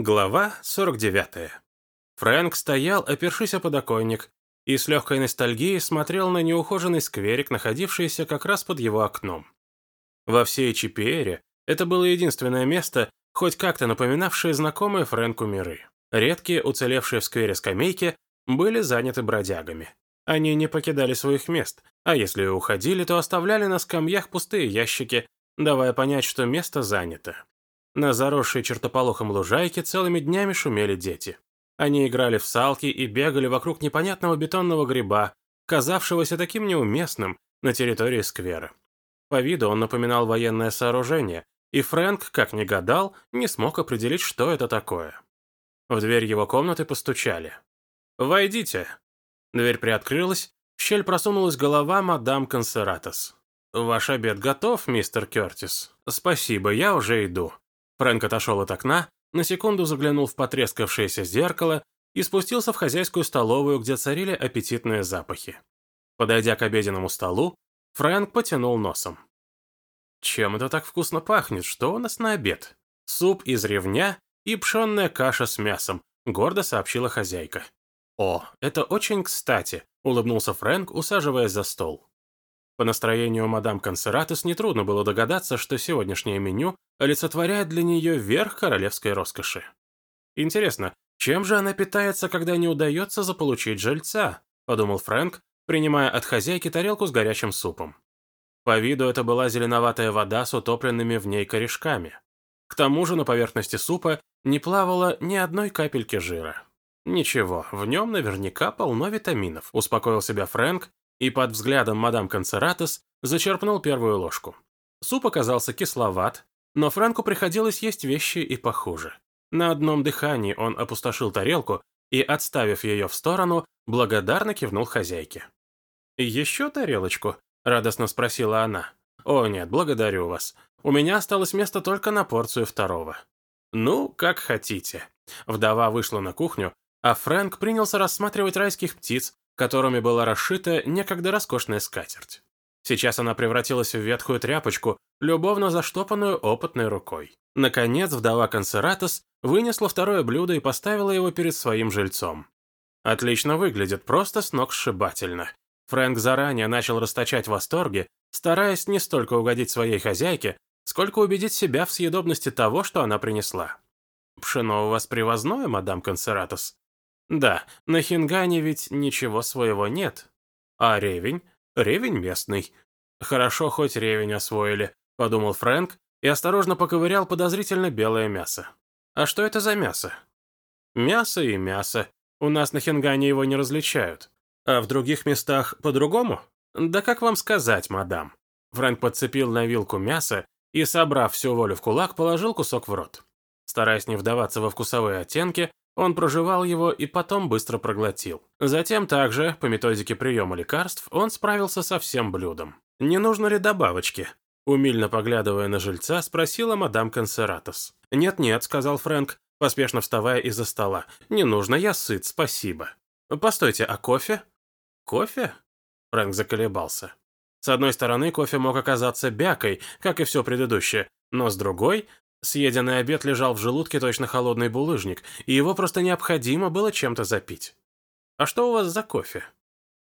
Глава 49. Фрэнк стоял, опершись о подоконник, и с легкой ностальгией смотрел на неухоженный скверик, находившийся как раз под его окном. Во всей Чипиэре это было единственное место, хоть как-то напоминавшее знакомые Фрэнку миры. Редкие, уцелевшие в сквере скамейки, были заняты бродягами. Они не покидали своих мест, а если и уходили, то оставляли на скамьях пустые ящики, давая понять, что место занято. На заросшей чертополохом лужайке целыми днями шумели дети. Они играли в салки и бегали вокруг непонятного бетонного гриба, казавшегося таким неуместным на территории сквера. По виду он напоминал военное сооружение, и Фрэнк, как ни гадал, не смог определить, что это такое. В дверь его комнаты постучали. «Войдите!» Дверь приоткрылась, в щель просунулась голова мадам Консератос. «Ваш обед готов, мистер Кертис?» «Спасибо, я уже иду». Фрэнк отошел от окна, на секунду заглянул в потрескавшееся зеркало и спустился в хозяйскую столовую, где царили аппетитные запахи. Подойдя к обеденному столу, Фрэнк потянул носом. «Чем это так вкусно пахнет? Что у нас на обед?» «Суп из ревня и пшенная каша с мясом», — гордо сообщила хозяйка. «О, это очень кстати», — улыбнулся Фрэнк, усаживаясь за стол. По настроению мадам Консератус нетрудно было догадаться, что сегодняшнее меню олицетворяет для нее верх королевской роскоши. Интересно, чем же она питается, когда не удается заполучить жильца? Подумал Фрэнк, принимая от хозяйки тарелку с горячим супом. По виду это была зеленоватая вода с утопленными в ней корешками. К тому же на поверхности супа не плавало ни одной капельки жира. Ничего, в нем наверняка полно витаминов, успокоил себя Фрэнк и под взглядом мадам Концератес зачерпнул первую ложку. Суп оказался кисловат, но Франку приходилось есть вещи и похуже. На одном дыхании он опустошил тарелку и, отставив ее в сторону, благодарно кивнул хозяйке. «Еще тарелочку?» – радостно спросила она. «О нет, благодарю вас. У меня осталось место только на порцию второго». «Ну, как хотите». Вдова вышла на кухню, а Фрэнк принялся рассматривать райских птиц, которыми была расшита некогда роскошная скатерть. Сейчас она превратилась в ветхую тряпочку, любовно заштопанную опытной рукой. Наконец, вдова Консератос вынесла второе блюдо и поставила его перед своим жильцом. Отлично выглядит, просто с ног сшибательно. Фрэнк заранее начал расточать восторги, стараясь не столько угодить своей хозяйке, сколько убедить себя в съедобности того, что она принесла. «Пшено у вас привозное, мадам Консератос?» Да, на Хингане ведь ничего своего нет. А ревень? Ревень местный. Хорошо, хоть ревень освоили, подумал Фрэнк и осторожно поковырял подозрительно белое мясо. А что это за мясо? Мясо и мясо. У нас на Хингане его не различают. А в других местах по-другому? Да как вам сказать, мадам? Фрэнк подцепил на вилку мясо и, собрав всю волю в кулак, положил кусок в рот. Стараясь не вдаваться во вкусовые оттенки, он прожевал его и потом быстро проглотил. Затем также, по методике приема лекарств, он справился со всем блюдом. «Не нужно ли добавочки?» Умильно поглядывая на жильца, спросила мадам Консератос. «Нет-нет», — сказал Фрэнк, поспешно вставая из-за стола. «Не нужно, я сыт, спасибо». «Постойте, а кофе?» «Кофе?» Фрэнк заколебался. С одной стороны, кофе мог оказаться бякой, как и все предыдущее, но с другой, Съеденный обед лежал в желудке точно холодный булыжник, и его просто необходимо было чем-то запить. «А что у вас за кофе?»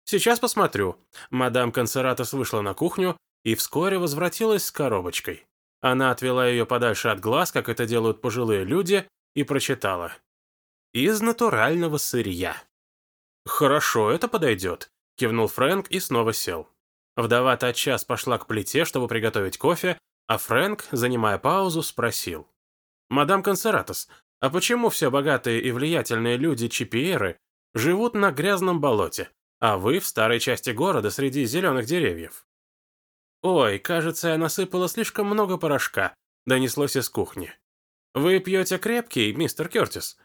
«Сейчас посмотрю». Мадам Консератос вышла на кухню и вскоре возвратилась с коробочкой. Она отвела ее подальше от глаз, как это делают пожилые люди, и прочитала. «Из натурального сырья». «Хорошо, это подойдет», — кивнул Фрэнк и снова сел. Вдова тотчас пошла к плите, чтобы приготовить кофе, а Фрэнк, занимая паузу, спросил. «Мадам Консератос, а почему все богатые и влиятельные люди Чипиеры живут на грязном болоте, а вы в старой части города среди зеленых деревьев?» «Ой, кажется, я насыпала слишком много порошка», — донеслось из кухни. «Вы пьете крепкий, мистер Кертис?»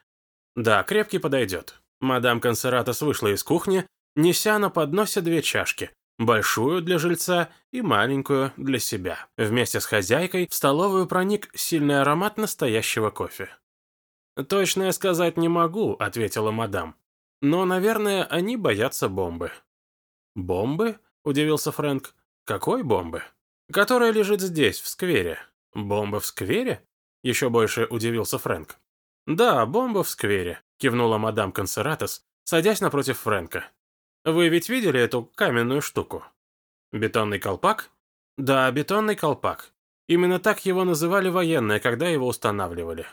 «Да, крепкий подойдет». Мадам Консератос вышла из кухни, неся на подносе две чашки, большую для жильца и маленькую для себя. Вместе с хозяйкой в столовую проник сильный аромат настоящего кофе. «Точно я сказать не могу», — ответила мадам. «Но, наверное, они боятся бомбы». «Бомбы?» — удивился Фрэнк. «Какой бомбы?» «Которая лежит здесь, в сквере». «Бомба в сквере?» — еще больше удивился Фрэнк. «Да, бомба в сквере», — кивнула мадам Консератос, садясь напротив Фрэнка. «Вы ведь видели эту каменную штуку?» «Бетонный колпак?» «Да, бетонный колпак. Именно так его называли военные, когда его устанавливали».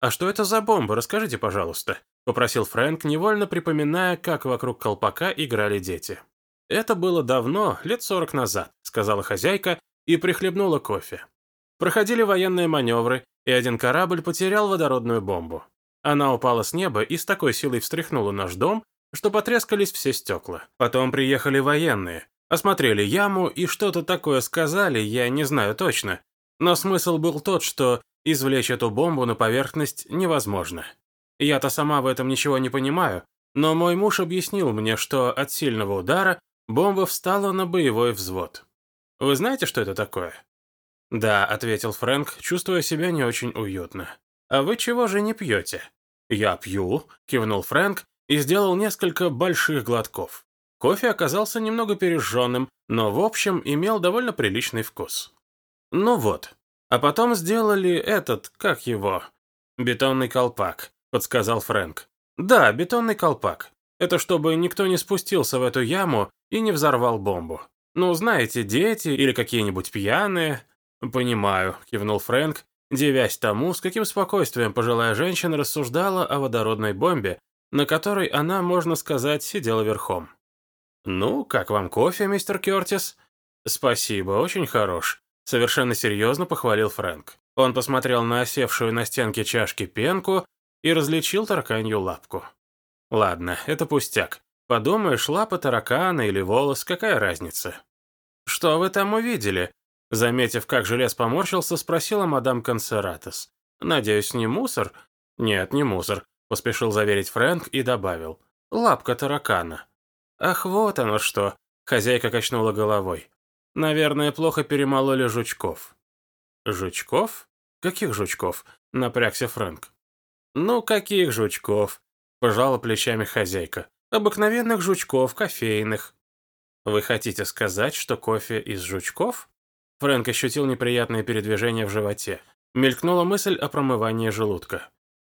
«А что это за бомба? Расскажите, пожалуйста», — попросил Фрэнк, невольно припоминая, как вокруг колпака играли дети. «Это было давно, лет сорок назад», — сказала хозяйка и прихлебнула кофе. Проходили военные маневры, и один корабль потерял водородную бомбу. Она упала с неба и с такой силой встряхнула наш дом, что потрескались все стекла. Потом приехали военные, осмотрели яму и что-то такое сказали, я не знаю точно. Но смысл был тот, что извлечь эту бомбу на поверхность невозможно. Я-то сама в этом ничего не понимаю, но мой муж объяснил мне, что от сильного удара бомба встала на боевой взвод. Вы знаете, что это такое? «Да», — ответил Фрэнк, чувствуя себя не очень уютно. «А вы чего же не пьете?» «Я пью», — кивнул Фрэнк и сделал несколько больших глотков. Кофе оказался немного пережженным, но в общем имел довольно приличный вкус. «Ну вот. А потом сделали этот, как его?» «Бетонный колпак», — подсказал Фрэнк. «Да, бетонный колпак. Это чтобы никто не спустился в эту яму и не взорвал бомбу. Ну, знаете, дети или какие-нибудь пьяные, «Понимаю», — кивнул Фрэнк, девясь тому, с каким спокойствием пожилая женщина рассуждала о водородной бомбе, на которой она, можно сказать, сидела верхом. «Ну, как вам кофе, мистер Кертис?» «Спасибо, очень хорош», — совершенно серьезно похвалил Фрэнк. Он посмотрел на осевшую на стенке чашки пенку и различил тараканью лапку. «Ладно, это пустяк. Подумаешь, лапа таракана или волос, какая разница?» «Что вы там увидели?» Заметив, как желез поморщился, спросила мадам Консератес. «Надеюсь, не мусор?» «Нет, не мусор», — поспешил заверить Фрэнк и добавил. «Лапка таракана». «Ах, вот оно что!» — хозяйка качнула головой. «Наверное, плохо перемололи жучков». «Жучков? Каких жучков?» — напрягся Фрэнк. «Ну, каких жучков?» — пожала плечами хозяйка. «Обыкновенных жучков, кофейных». «Вы хотите сказать, что кофе из жучков?» Фрэнк ощутил неприятное передвижение в животе. Мелькнула мысль о промывании желудка.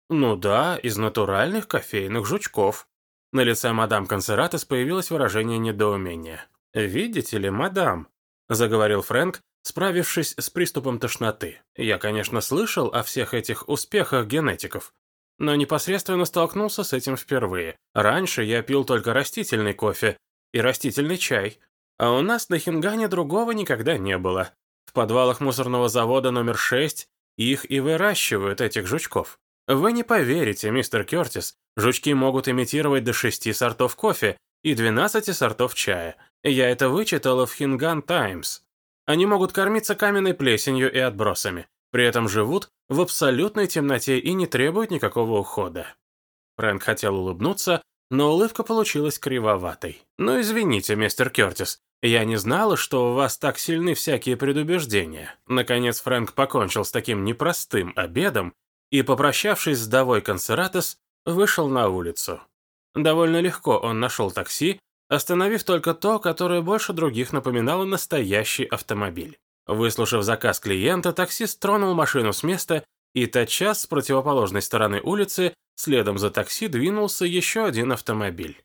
«Ну да, из натуральных кофейных жучков». На лице мадам Консератес появилось выражение недоумения. «Видите ли, мадам», — заговорил Фрэнк, справившись с приступом тошноты. «Я, конечно, слышал о всех этих успехах генетиков, но непосредственно столкнулся с этим впервые. Раньше я пил только растительный кофе и растительный чай, а у нас на Хингане другого никогда не было. В подвалах мусорного завода номер 6 их и выращивают, этих жучков. Вы не поверите, мистер Кертис, жучки могут имитировать до 6 сортов кофе и 12 сортов чая. Я это вычитала в Хинган Таймс. Они могут кормиться каменной плесенью и отбросами, при этом живут в абсолютной темноте и не требуют никакого ухода. Фрэнк хотел улыбнуться, но улыбка получилась кривоватой. «Ну, извините, мистер Кертис, я не знала, что у вас так сильны всякие предубеждения». Наконец Фрэнк покончил с таким непростым обедом и, попрощавшись с довой Консератес, вышел на улицу. Довольно легко он нашел такси, остановив только то, которое больше других напоминало настоящий автомобиль. Выслушав заказ клиента, таксист тронул машину с места и тотчас с противоположной стороны улицы следом за такси двинулся еще один автомобиль.